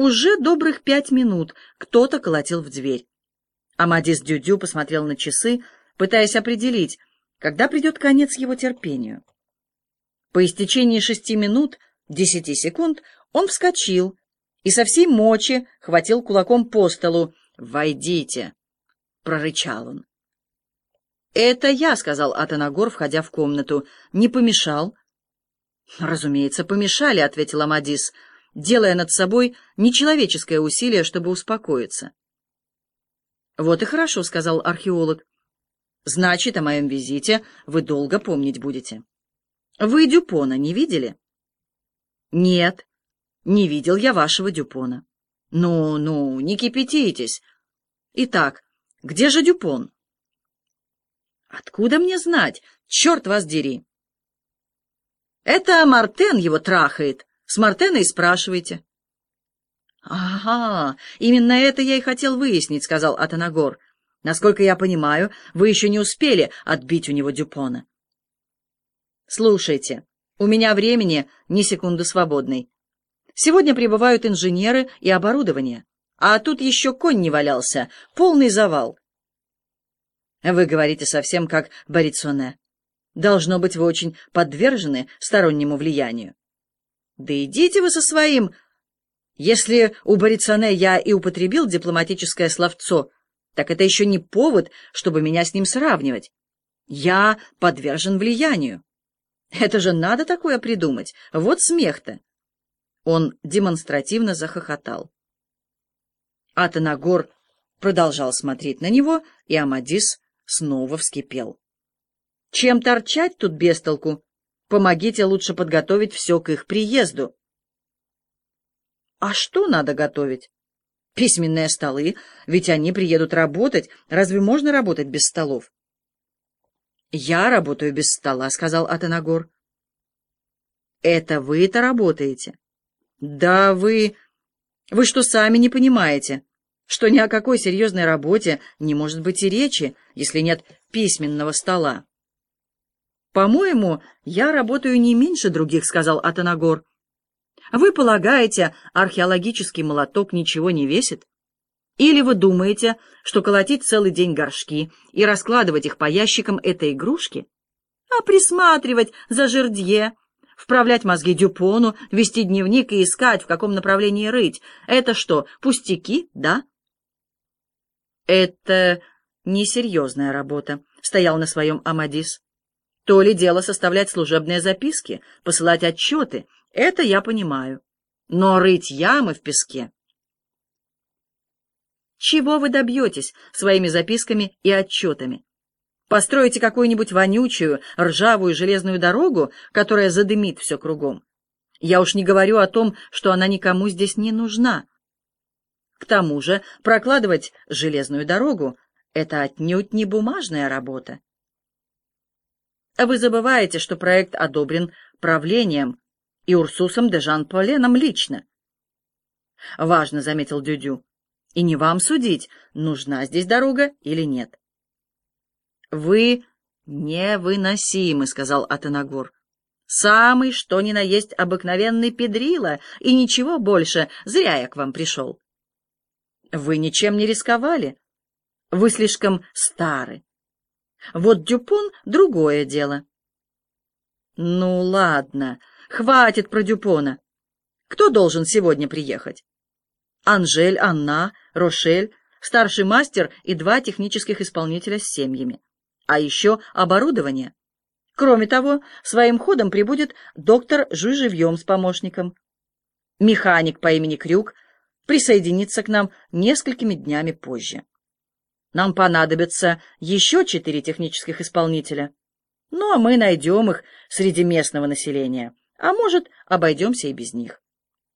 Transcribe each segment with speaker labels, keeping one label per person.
Speaker 1: Уже добрых пять минут кто-то колотил в дверь. Амадис Дюдю посмотрел на часы, пытаясь определить, когда придет конец его терпению. По истечении шести минут, десяти секунд, он вскочил и со всей мочи хватил кулаком по столу. «Войдите!» — прорычал он. «Это я», — сказал Атанагор, входя в комнату. «Не помешал?» «Разумеется, помешали», — ответил Амадис, делая над собой нечеловеческое усилие, чтобы успокоиться. «Вот и хорошо», — сказал археолог. «Значит, о моем визите вы долго помнить будете». «Вы Дюпона не видели?» «Нет, не видел я вашего Дюпона». «Ну, ну, не кипятитесь. Итак, где же Дюпон?» «Откуда мне знать? Черт вас дери!» «Это Мартен его трахает. С Мартена и спрашивайте». «Ага, именно это я и хотел выяснить», — сказал Атанагор. «Насколько я понимаю, вы еще не успели отбить у него Дюпона». «Слушайте, у меня времени ни секунды свободной. Сегодня прибывают инженеры и оборудование, а тут еще конь не валялся, полный завал». «Вы говорите совсем как Борицоне. Должно быть, вы очень подвержены стороннему влиянию». «Да идите вы со своим...» Если у Борицане я и употребил дипломатическое словцо, так это еще не повод, чтобы меня с ним сравнивать. Я подвержен влиянию. Это же надо такое придумать. Вот смех-то. Он демонстративно захохотал. Атанагор продолжал смотреть на него, и Амадис снова вскипел. «Чем торчать тут без толку? Помогите лучше подготовить все к их приезду». А что надо готовить? Письменные столы, ведь они приедут работать. Разве можно работать без столов? Я работаю без стола, сказал Атанагор. Это вы-то работаете? Да вы... Вы что, сами не понимаете, что ни о какой серьезной работе не может быть и речи, если нет письменного стола? По-моему, я работаю не меньше других, сказал Атанагор. Вы полагаете, археологический молоток ничего не весит? Или вы думаете, что колотить целый день горшки и раскладывать их по ящикам — это игрушки? А присматривать за жердье, вправлять мозги Дюпону, вести дневник и искать, в каком направлении рыть — это что, пустяки, да? Это несерьезная работа, — стоял на своем Амадис. То ли дело составлять служебные записки, посылать отчеты — это я понимаю. Но рыть ямы в песке... Чего вы добьетесь своими записками и отчетами? Построите какую-нибудь вонючую, ржавую железную дорогу, которая задымит все кругом. Я уж не говорю о том, что она никому здесь не нужна. К тому же прокладывать железную дорогу — это отнюдь не бумажная работа. Вы забываете, что проект одобрен правлением, и Урсусом де Жан-Поленом лично. Важно, — заметил Дюдю, — и не вам судить, нужна здесь дорога или нет. Вы невыносимы, — сказал Атанагор. Самый, что ни на есть, обыкновенный педрила, и ничего больше, зря я к вам пришел. Вы ничем не рисковали. Вы слишком стары. Вот Дюпон — другое дело. Ну, ладно, Хватит про Дюпона. Кто должен сегодня приехать? Анжель, Анна, Рошель, старший мастер и два технических исполнителя с семьями. А еще оборудование. Кроме того, своим ходом прибудет доктор Жуй с помощником. Механик по имени Крюк присоединится к нам несколькими днями позже. Нам понадобится еще четыре технических исполнителя. Ну, а мы найдем их среди местного населения. А может, обойдемся и без них.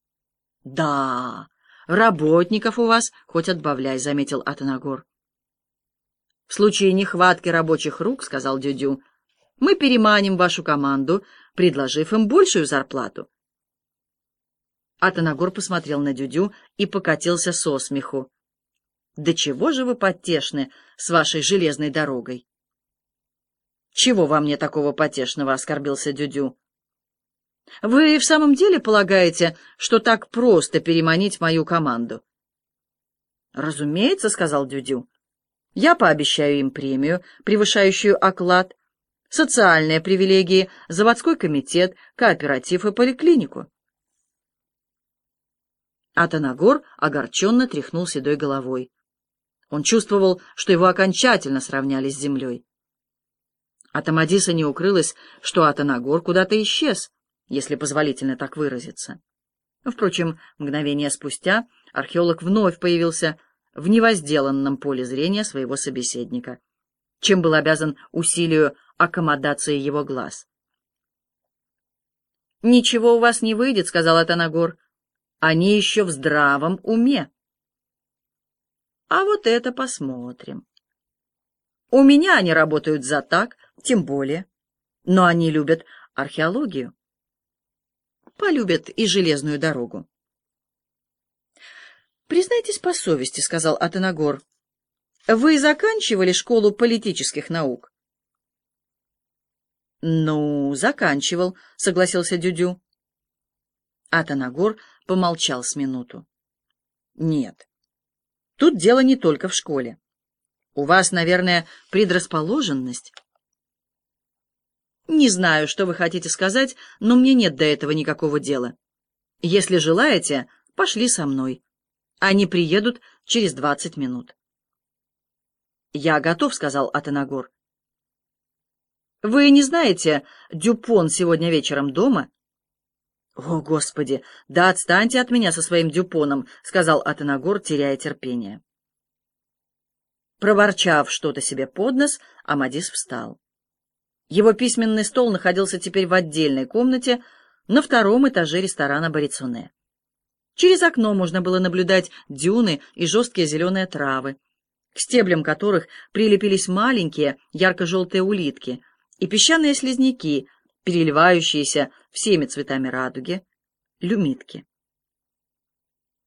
Speaker 1: — Да, работников у вас хоть отбавляй, — заметил Атанагор. — В случае нехватки рабочих рук, — сказал Дюдю, — мы переманим вашу команду, предложив им большую зарплату. Атанагор посмотрел на Дюдю и покатился со смеху. — Да чего же вы потешны с вашей железной дорогой? — Чего во мне такого потешного? — оскорбился Дюдю. Вы в самом деле полагаете, что так просто переманить мою команду? Разумеется, сказал Дюдю. Я пообещаю им премию, превышающую оклад, социальные привилегии, заводской комитет, кооператив и поликлинику. Атанагор огорченно тряхнул седой головой. Он чувствовал, что его окончательно сравняли с землей. От Амадиса не укрылось, что Атанагор куда-то исчез, если позволительно так выразиться. Впрочем, мгновение спустя археолог вновь появился в невозделанном поле зрения своего собеседника, чем был обязан усилию аккомодации его глаз. «Ничего у вас не выйдет», — сказал Атанагор. «Они еще в здравом уме». А вот это посмотрим. У меня они работают за так, тем более. Но они любят археологию. Полюбят и железную дорогу. «Признайтесь по совести», — сказал Атанагор. «Вы заканчивали школу политических наук?» «Ну, заканчивал», — согласился Дюдю. Атанагор помолчал с минуту. «Нет, Тут дело не только в школе. У вас, наверное, предрасположенность. Не знаю, что вы хотите сказать, но мне нет до этого никакого дела. Если желаете, пошли со мной. Они приедут через двадцать минут. Я готов, сказал Атанагор. Вы не знаете, Дюпон сегодня вечером дома? «О, Господи! Да отстаньте от меня со своим дюпоном!» — сказал Атанагор, теряя терпение. Проворчав что-то себе под нос, Амадис встал. Его письменный стол находился теперь в отдельной комнате на втором этаже ресторана Борицуне. Через окно можно было наблюдать дюны и жесткие зеленые травы, к стеблям которых прилепились маленькие ярко-желтые улитки и песчаные слизняки, переливающиеся всеми цветами радуги, люмитки.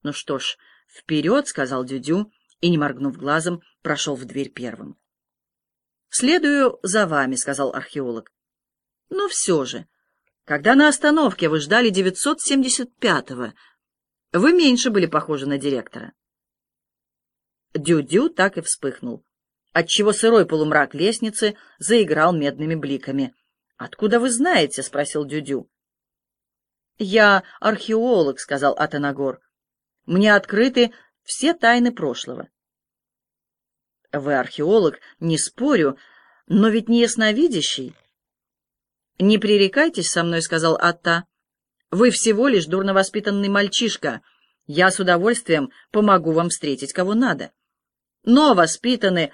Speaker 1: «Ну что ж, вперед!» — сказал Дюдю, и, не моргнув глазом, прошел в дверь первым. «Следую за вами», — сказал археолог. «Но все же, когда на остановке вы ждали 975-го, вы меньше были похожи на директора». Дюдю так и вспыхнул, отчего сырой полумрак лестницы заиграл медными бликами. «Откуда вы знаете?» — спросил Дюдю. «Я археолог», — сказал Атанагор. «Мне открыты все тайны прошлого». «Вы археолог, не спорю, но ведь не ясновидящий». «Не пререкайтесь со мной», — сказал Атта. «Вы всего лишь дурно воспитанный мальчишка. Я с удовольствием помогу вам встретить кого надо. Но воспитаны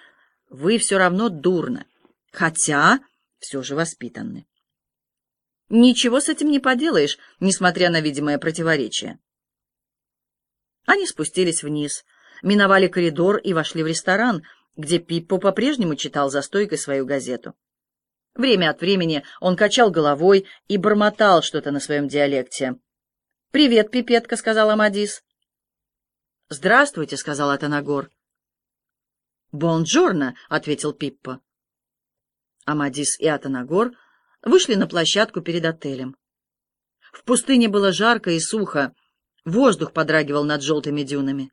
Speaker 1: вы все равно дурно, хотя все же воспитанны». Ничего с этим не поделаешь, несмотря на видимое противоречие. Они спустились вниз, миновали коридор и вошли в ресторан, где Пиппо по-прежнему читал за стойкой свою газету. Время от времени он качал головой и бормотал что-то на своем диалекте. «Привет, пипетка», — сказал Амадис. «Здравствуйте», — сказал Атанагор. «Бонджорно», — ответил Пиппо. Амадис и Атанагор вышли на площадку перед отелем. В пустыне было жарко и сухо, воздух подрагивал над желтыми дюнами.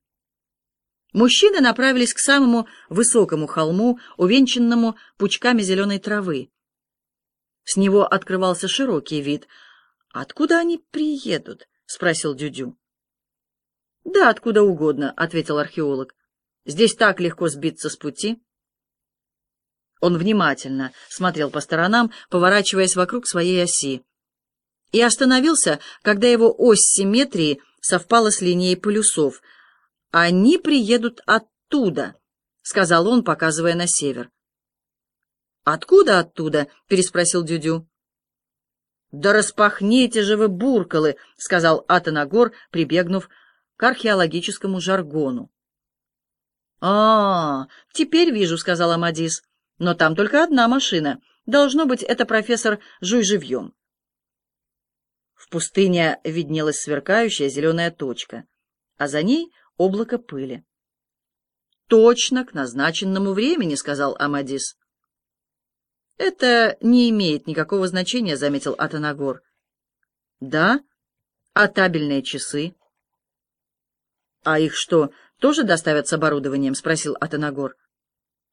Speaker 1: Мужчины направились к самому высокому холму, увенчанному пучками зеленой травы. С него открывался широкий вид. «Откуда они приедут?» — спросил Дюдю. «Да, откуда угодно», — ответил археолог. «Здесь так легко сбиться с пути». Он внимательно смотрел по сторонам, поворачиваясь вокруг своей оси, и остановился, когда его ось симметрии совпала с линией полюсов. «Они приедут оттуда», — сказал он, показывая на север. «Откуда оттуда?» — переспросил Дюдю. «Да распахните же вы буркалы», — сказал Атанагор, прибегнув к археологическому жаргону. «А, -а теперь вижу», — сказал Амадис. Но там только одна машина. Должно быть, это профессор Жуй живьем. В пустыне виднелась сверкающая зеленая точка, а за ней облако пыли. «Точно к назначенному времени», — сказал Амадис. «Это не имеет никакого значения», — заметил Атанагор. Да? А табельные часы? А их что, тоже доставят с оборудованием? Спросил Атанагор.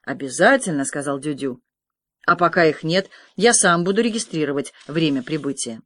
Speaker 1: Обязательно, сказал Дюдю. А пока их нет, я сам буду регистрировать время прибытия.